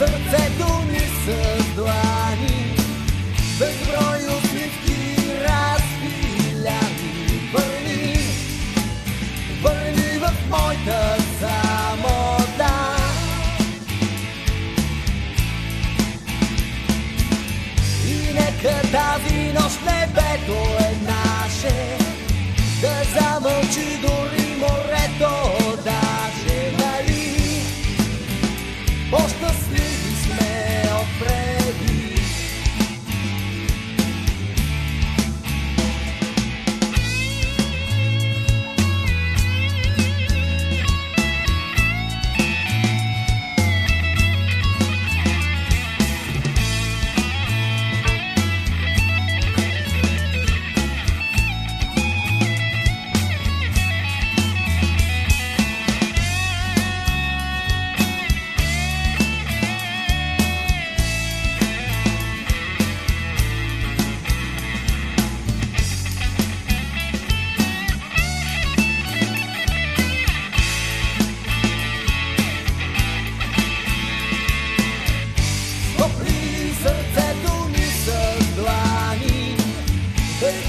сърцето ни с длани, безброй усмивки разпиляни. Върни, върни в моята самота. И нека тази нощ небето е наше, да замълчи дори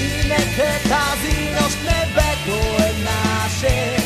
И нека тази нощ небето е наше.